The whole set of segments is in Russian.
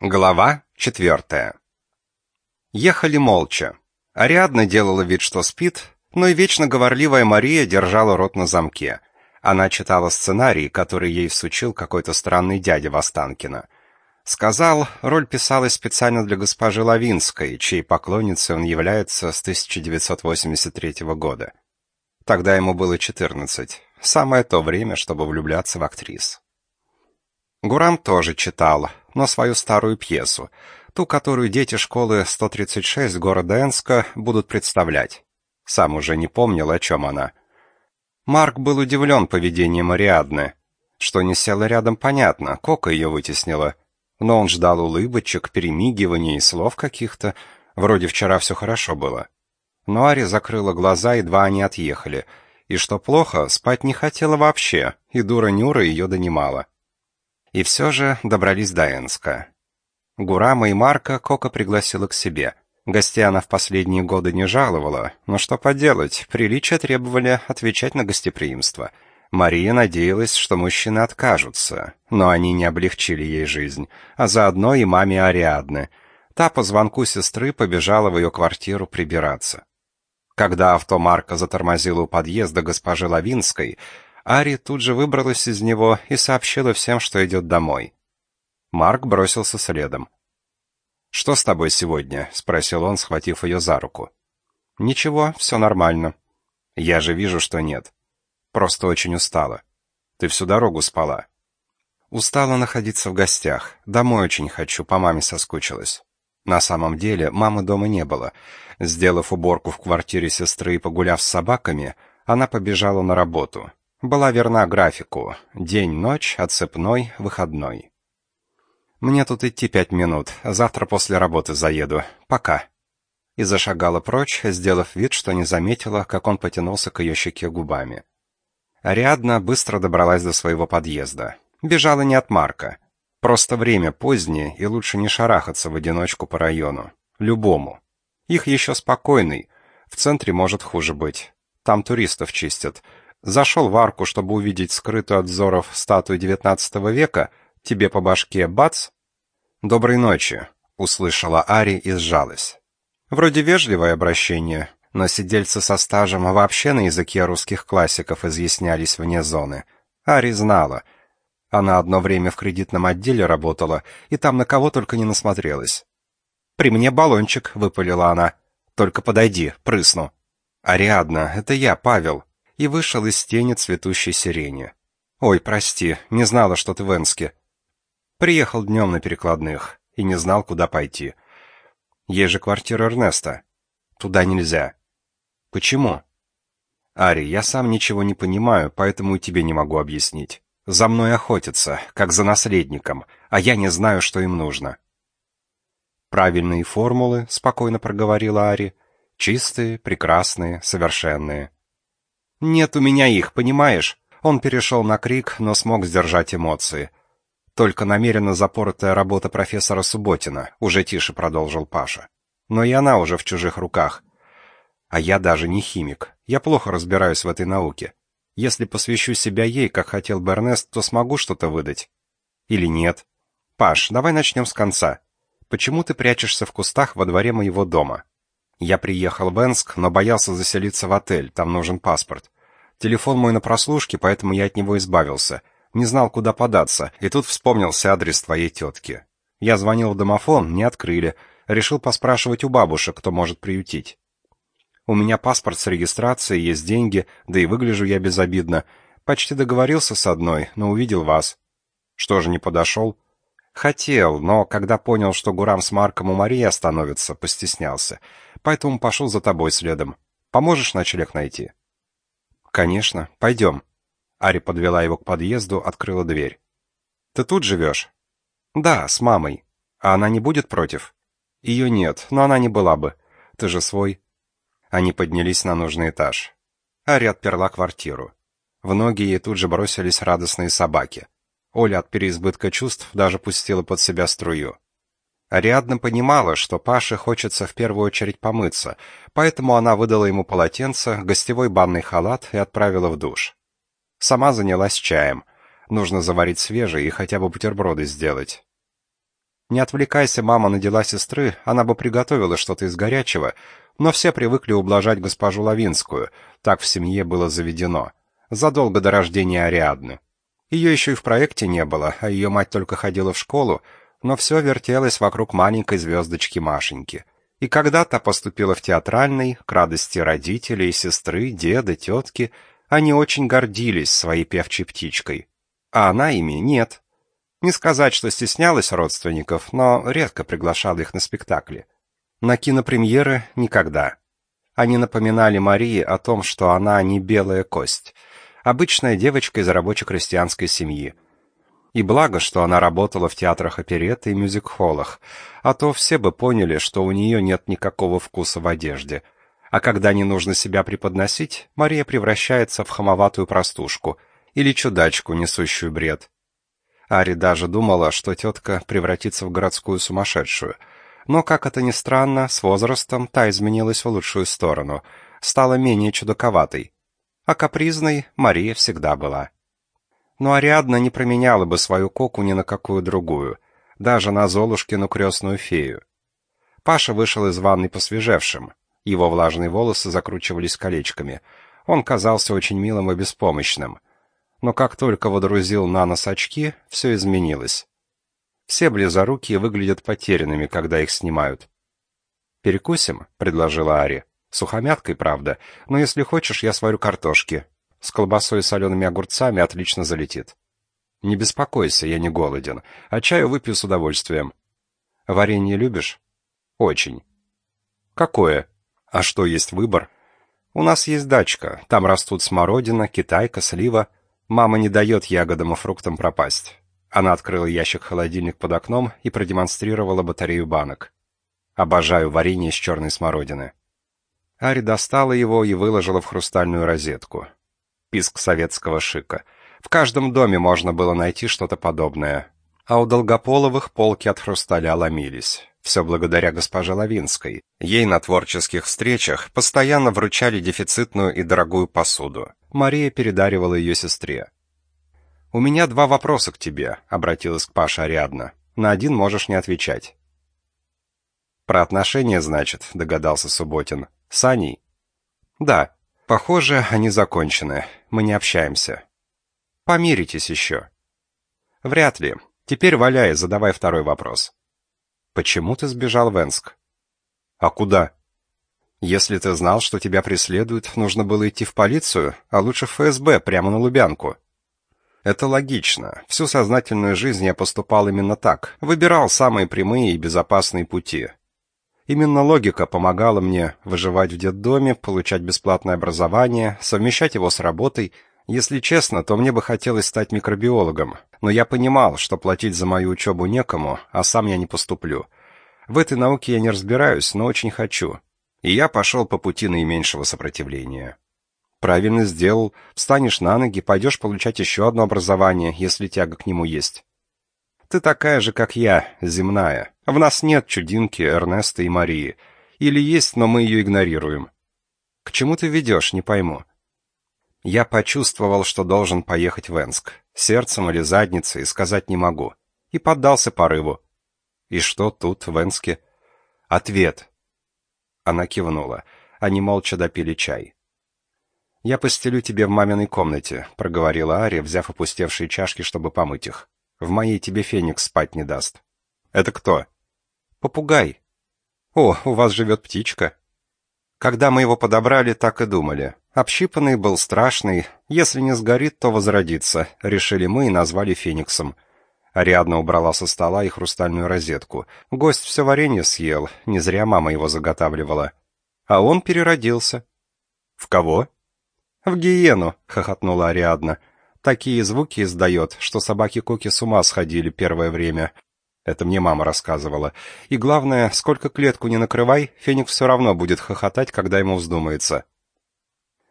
Глава четвертая. Ехали молча. Ариадна делала вид, что спит, но и вечно говорливая Мария держала рот на замке. Она читала сценарий, который ей всучил какой-то странный дядя Востанкина. Сказал, роль писалась специально для госпожи Лавинской, чьей поклонницей он является с 1983 года. Тогда ему было 14. Самое то время, чтобы влюбляться в актрис. Гурам тоже читал, но свою старую пьесу, ту, которую дети школы 136 города Энска будут представлять. Сам уже не помнил, о чем она. Марк был удивлен поведением Ариадны. Что не села рядом, понятно, Кока ее вытеснила. Но он ждал улыбочек, перемигиваний и слов каких-то. Вроде вчера все хорошо было. Но Ари закрыла глаза, едва они отъехали. И что плохо, спать не хотела вообще, и дура Нюра ее донимала. И все же добрались до Энска. Гурама и Марка Кока пригласила к себе. Гостей она в последние годы не жаловала, но что поделать, приличия требовали отвечать на гостеприимство. Мария надеялась, что мужчины откажутся, но они не облегчили ей жизнь, а заодно и маме Ариадны. Та по звонку сестры побежала в ее квартиру прибираться. Когда авто Марка затормозило у подъезда госпожи Лавинской, Ари тут же выбралась из него и сообщила всем, что идет домой. Марк бросился следом. «Что с тобой сегодня?» — спросил он, схватив ее за руку. «Ничего, все нормально. Я же вижу, что нет. Просто очень устала. Ты всю дорогу спала». «Устала находиться в гостях. Домой очень хочу, по маме соскучилась». На самом деле, мамы дома не было. Сделав уборку в квартире сестры и погуляв с собаками, она побежала на работу была верна графику. День-ночь, отцепной, выходной. «Мне тут идти пять минут. Завтра после работы заеду. Пока». И зашагала прочь, сделав вид, что не заметила, как он потянулся к ее щеке губами. Ариадна быстро добралась до своего подъезда. Бежала не от Марка. Просто время позднее, и лучше не шарахаться в одиночку по району. Любому. Их еще спокойный. В центре может хуже быть. Там туристов чистят. Зашел в арку, чтобы увидеть скрытую от взоров статую XIX века, тебе по башке бац. «Доброй ночи», — услышала Ари и сжалась. Вроде вежливое обращение, но сидельцы со стажем вообще на языке русских классиков изъяснялись вне зоны. Ари знала. Она одно время в кредитном отделе работала, и там на кого только не насмотрелась. «При мне баллончик», — выпалила она. «Только подойди, прысну». «Ариадна, это я, Павел и вышел из тени цветущей сирени. «Ой, прости, не знала, что ты в Энске». Приехал днем на перекладных и не знал, куда пойти. Есть же квартира Эрнеста. Туда нельзя. Почему? Ари, я сам ничего не понимаю, поэтому и тебе не могу объяснить. За мной охотятся, как за наследником, а я не знаю, что им нужно. Правильные формулы, спокойно проговорила Ари. Чистые, прекрасные, совершенные. «Нет у меня их, понимаешь?» Он перешел на крик, но смог сдержать эмоции. «Только намеренно запоротая работа профессора Субботина», — уже тише продолжил Паша. «Но и она уже в чужих руках. А я даже не химик. Я плохо разбираюсь в этой науке. Если посвящу себя ей, как хотел Бернест, то смогу что-то выдать. Или нет? Паш, давай начнем с конца. Почему ты прячешься в кустах во дворе моего дома? Я приехал в Энск, но боялся заселиться в отель, там нужен паспорт. Телефон мой на прослушке, поэтому я от него избавился. Не знал, куда податься, и тут вспомнился адрес твоей тетки. Я звонил в домофон, не открыли. Решил поспрашивать у бабушек, кто может приютить. У меня паспорт с регистрацией, есть деньги, да и выгляжу я безобидно. Почти договорился с одной, но увидел вас. Что же не подошел? Хотел, но когда понял, что Гурам с Марком у Марии остановится, постеснялся. Поэтому пошел за тобой следом. Поможешь ночлег найти? Конечно, пойдем. Ари подвела его к подъезду, открыла дверь. Ты тут живешь? Да, с мамой. А она не будет против? Ее нет, но она не была бы. Ты же свой. Они поднялись на нужный этаж. Ари отперла квартиру. В ноги ей тут же бросились радостные собаки. Оля от переизбытка чувств даже пустила под себя струю. Ариадна понимала, что Паше хочется в первую очередь помыться, поэтому она выдала ему полотенце, гостевой банный халат и отправила в душ. Сама занялась чаем. Нужно заварить свежий и хотя бы бутерброды сделать. Не отвлекайся, мама на дела сестры, она бы приготовила что-то из горячего, но все привыкли ублажать госпожу Лавинскую, так в семье было заведено, задолго до рождения Ариадны. Ее еще и в проекте не было, а ее мать только ходила в школу, но все вертелось вокруг маленькой звездочки Машеньки. И когда та поступила в театральный, к радости родителей, сестры, деда, тетки, они очень гордились своей певчей птичкой. А она ими нет. Не сказать, что стеснялась родственников, но редко приглашала их на спектакли. На кинопремьеры никогда. Они напоминали Марии о том, что она не белая кость, обычная девочка из рабоче-крестьянской семьи. И благо, что она работала в театрах оперетты и мюзик-холлах, а то все бы поняли, что у нее нет никакого вкуса в одежде. А когда не нужно себя преподносить, Мария превращается в хамоватую простушку или чудачку, несущую бред. Ари даже думала, что тетка превратится в городскую сумасшедшую — но, как это ни странно, с возрастом та изменилась в лучшую сторону, стала менее чудаковатой. А капризной Мария всегда была. Но Ариадна не променяла бы свою коку ни на какую другую, даже на Золушкину крестную фею. Паша вышел из ванной посвежевшим. Его влажные волосы закручивались колечками. Он казался очень милым и беспомощным. Но как только водрузил на нос очки, все изменилось. Все близорукие выглядят потерянными, когда их снимают. «Перекусим?» — предложила Ари. «Сухомяткой, правда, но если хочешь, я сварю картошки. С колбасой и солеными огурцами отлично залетит». «Не беспокойся, я не голоден, а чаю выпью с удовольствием». «Варенье любишь?» «Очень». «Какое?» «А что, есть выбор?» «У нас есть дачка, там растут смородина, китайка, слива. Мама не дает ягодам и фруктам пропасть. Она открыла ящик-холодильник под окном и продемонстрировала батарею банок. «Обожаю варенье с черной смородины». Ари достала его и выложила в хрустальную розетку. Писк советского шика. В каждом доме можно было найти что-то подобное. А у Долгополовых полки от хрусталя ломились. Все благодаря госпоже Лавинской. Ей на творческих встречах постоянно вручали дефицитную и дорогую посуду. Мария передаривала ее сестре. «У меня два вопроса к тебе», — обратилась к Паше Ариадна. «На один можешь не отвечать». «Про отношения, значит», — догадался Субботин. «С Аней?» «Да. Похоже, они закончены. Мы не общаемся». «Помиритесь еще». «Вряд ли. Теперь валяй, задавай второй вопрос». «Почему ты сбежал в Энск?» «А куда?» «Если ты знал, что тебя преследуют, нужно было идти в полицию, а лучше в ФСБ, прямо на Лубянку». Это логично. Всю сознательную жизнь я поступал именно так. Выбирал самые прямые и безопасные пути. Именно логика помогала мне выживать в детдоме, получать бесплатное образование, совмещать его с работой. Если честно, то мне бы хотелось стать микробиологом, но я понимал, что платить за мою учебу некому, а сам я не поступлю. В этой науке я не разбираюсь, но очень хочу. И я пошел по пути наименьшего сопротивления. Правильно сделал. Встанешь на ноги, пойдешь получать еще одно образование, если тяга к нему есть. Ты такая же, как я, земная. В нас нет чудинки Эрнеста и Марии. Или есть, но мы ее игнорируем. К чему ты ведешь, не пойму. Я почувствовал, что должен поехать в Энск. Сердцем или задницей, сказать не могу. И поддался порыву. И что тут, в Энске? Ответ. Она кивнула. Они молча допили чай. «Я постелю тебе в маминой комнате», — проговорила Ария, взяв опустевшие чашки, чтобы помыть их. «В моей тебе Феникс спать не даст». «Это кто?» «Попугай». «О, у вас живет птичка». Когда мы его подобрали, так и думали. Общипанный был страшный. Если не сгорит, то возродится. Решили мы и назвали Фениксом. Ариадна убрала со стола и хрустальную розетку. Гость все варенье съел. Не зря мама его заготавливала. А он переродился. «В кого?» «В гиену!» — хохотнула Ариадна. «Такие звуки издает, что собаки-коки с ума сходили первое время». Это мне мама рассказывала. И главное, сколько клетку не накрывай, Феник все равно будет хохотать, когда ему вздумается.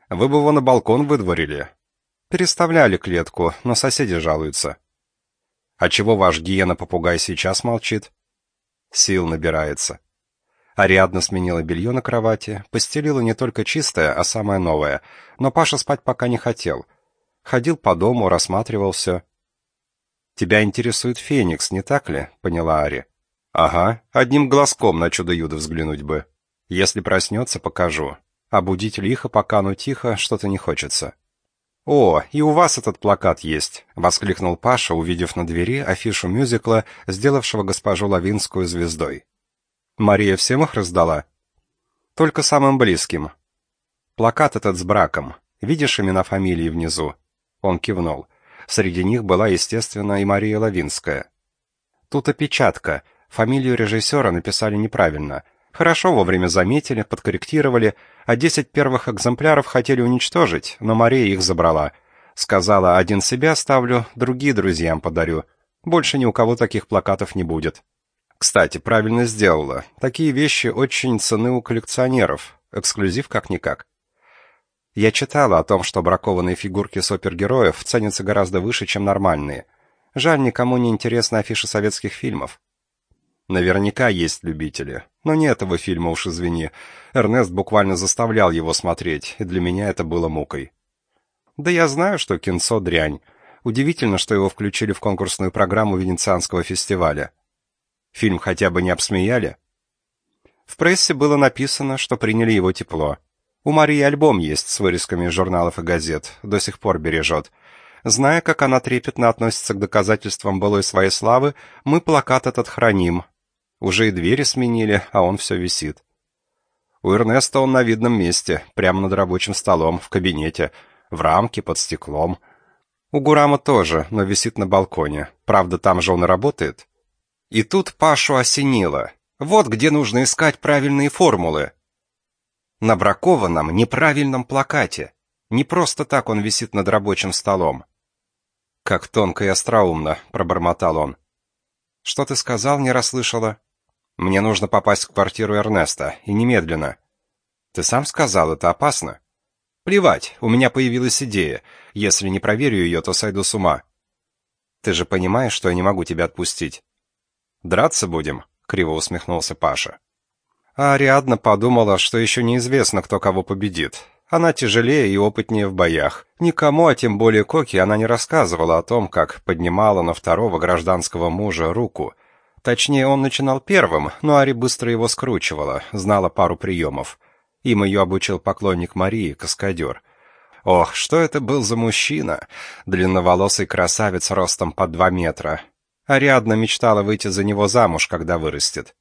Вы бы его на балкон выдворили. Переставляли клетку, но соседи жалуются. А чего ваш гиена-попугай сейчас молчит? Сил набирается. Ариадна сменила белье на кровати, постелила не только чистое, а самое новое, но Паша спать пока не хотел. Ходил по дому, рассматривал все. «Тебя интересует Феникс, не так ли?» — поняла Ари. Ага, одним глазком на чудо-юдо взглянуть бы. Если проснется, покажу. А будить лихо, пока ну тихо, что-то не хочется. «О, и у вас этот плакат есть!» — воскликнул Паша, увидев на двери афишу мюзикла, сделавшего госпожу Лавинскую звездой. «Мария всем их раздала?» «Только самым близким. Плакат этот с браком. Видишь имена фамилии внизу?» Он кивнул. Среди них была, естественно, и Мария Лавинская. «Тут опечатка. Фамилию режиссера написали неправильно. Хорошо вовремя заметили, подкорректировали, а десять первых экземпляров хотели уничтожить, но Мария их забрала. Сказала, один себя ставлю, другие друзьям подарю. Больше ни у кого таких плакатов не будет. Кстати, правильно сделала. Такие вещи очень ценны у коллекционеров. Эксклюзив как-никак. Я читала о том, что бракованные фигурки супергероев ценятся гораздо выше, чем нормальные. Жаль, никому не интересны афиши советских фильмов. Наверняка есть любители. Но не этого фильма, уж извини. Эрнест буквально заставлял его смотреть, и для меня это было мукой. Да я знаю, что кинцо дрянь. Удивительно, что его включили в конкурсную программу Венецианского фестиваля. Фильм хотя бы не обсмеяли? В прессе было написано, что приняли его тепло. У Марии альбом есть с вырезками журналов и газет, до сих пор бережет. Зная, как она трепетно относится к доказательствам былой своей славы, мы плакат этот храним, уже и двери сменили, а он все висит. У Эрнеста он на видном месте, прямо над рабочим столом, в кабинете, в рамке, под стеклом. У Гурама тоже, но висит на балконе. Правда, там же он и работает. И тут Пашу осенило. Вот где нужно искать правильные формулы. На бракованном, неправильном плакате. Не просто так он висит над рабочим столом. «Как тонко и остроумно», — пробормотал он. «Что ты сказал, не расслышала?» Мне нужно попасть в квартиру Эрнеста, и немедленно. Ты сам сказал, это опасно. Плевать, у меня появилась идея. Если не проверю ее, то сойду с ума. Ты же понимаешь, что я не могу тебя отпустить. Драться будем, криво усмехнулся Паша. А Ариадна подумала, что еще неизвестно, кто кого победит. Она тяжелее и опытнее в боях. Никому, а тем более Коки, она не рассказывала о том, как поднимала на второго гражданского мужа руку — Точнее, он начинал первым, но Ари быстро его скручивала, знала пару приемов. Им ее обучил поклонник Марии, каскадер. Ох, что это был за мужчина! Длинноволосый красавец ростом по два метра. Ариадна мечтала выйти за него замуж, когда вырастет.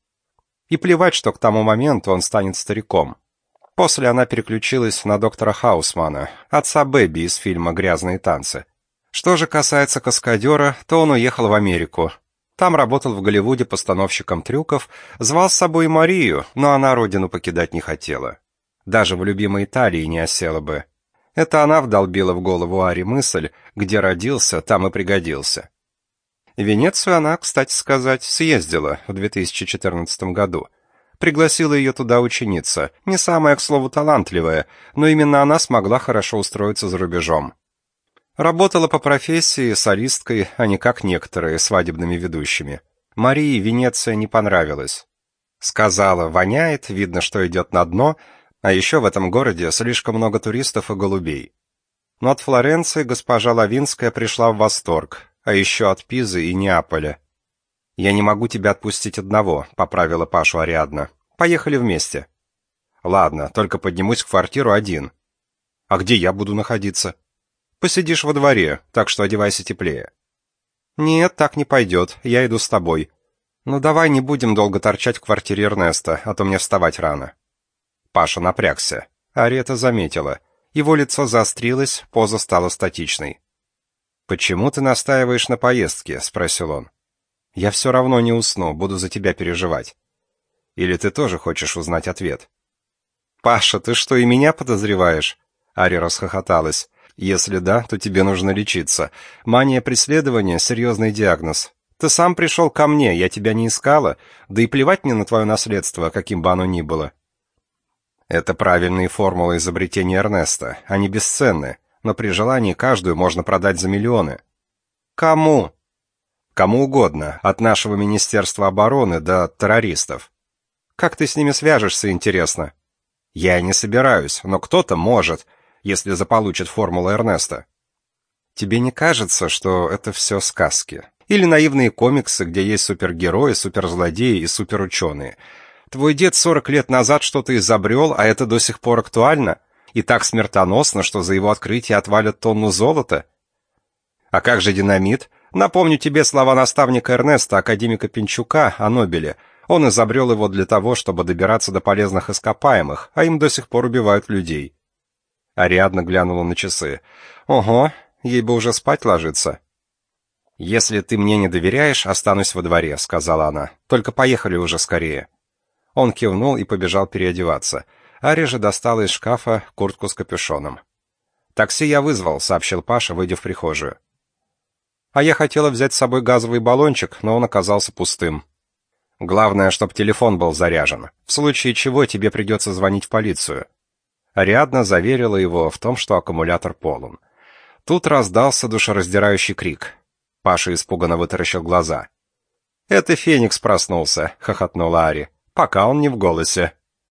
И плевать, что к тому моменту он станет стариком. После она переключилась на доктора Хаусмана, отца Бэби из фильма «Грязные танцы». Что же касается каскадера, то он уехал в Америку, там работал в Голливуде постановщиком трюков, звал с собой Марию, но она родину покидать не хотела. Даже в любимой Италии не осела бы. Это она вдолбила в голову Ари мысль, где родился, там и пригодился. Венецию она, кстати сказать, съездила в 2014 году. Пригласила ее туда ученица, не самая, к слову, талантливая, но именно она смогла хорошо устроиться за рубежом. Работала по профессии солисткой, а не как некоторые свадебными ведущими. Марии Венеция не понравилась. Сказала, воняет, видно, что идет на дно, а еще в этом городе слишком много туристов и голубей. Но от Флоренции госпожа Лавинская пришла в восторг, а еще от Пизы и Неаполя. «Я не могу тебя отпустить одного», — поправила Пашу Ариадна. «Поехали вместе». «Ладно, только поднимусь в квартиру один». «А где я буду находиться?» Посидишь во дворе, так что одевайся теплее». «Нет, так не пойдет, я иду с тобой. Ну давай не будем долго торчать в квартире Эрнеста, а то мне вставать рано». Паша напрягся. Ари это заметила. Его лицо заострилось, поза стала статичной. «Почему ты настаиваешь на поездке?» — спросил он. «Я все равно не усну, буду за тебя переживать». «Или ты тоже хочешь узнать ответ?» «Паша, ты что, и меня подозреваешь?» Ари расхохоталась. Если да, то тебе нужно лечиться. Мания преследования — серьезный диагноз. Ты сам пришел ко мне, я тебя не искала, да и плевать мне на твое наследство, каким бы оно ни было. Это правильные формулы изобретения Эрнеста, они бесценны, но при желании каждую можно продать за миллионы. Кому? Кому угодно, от нашего Министерства обороны до террористов. Как ты с ними свяжешься, интересно? Я не собираюсь, но кто-то может, если заполучит формулу Эрнеста. Тебе не кажется, что это все сказки? Или наивные комиксы, где есть супергерои, суперзлодеи и суперученые. Твой дед 40 лет назад что-то изобрел, а это до сих пор актуально? И так смертоносно, что за его открытие отвалят тонну золота? А как же динамит? Напомню тебе слова наставника Эрнеста, академика Пинчука, о Нобеле. Он изобрел его для того, чтобы добираться до полезных ископаемых, а им до сих пор убивают людей. Ариадна глянула на часы. «Ого, ей бы уже спать ложиться». «Если ты мне не доверяешь, останусь во дворе», — сказала она. «Только поехали уже скорее». Он кивнул и побежал переодеваться. Ари же достала из шкафа куртку с капюшоном. «Такси я вызвал», — сообщил Паша, выйдя в прихожую. «А я хотела взять с собой газовый баллончик, но он оказался пустым. Главное, чтобы телефон был заряжен, в случае чего тебе придется звонить в полицию». Ариадна заверила его в том, что аккумулятор полон. Тут раздался душераздирающий крик. Паша испуганно вытаращил глаза. «Это Феникс проснулся», — хохотнула Ари. «Пока он не в голосе».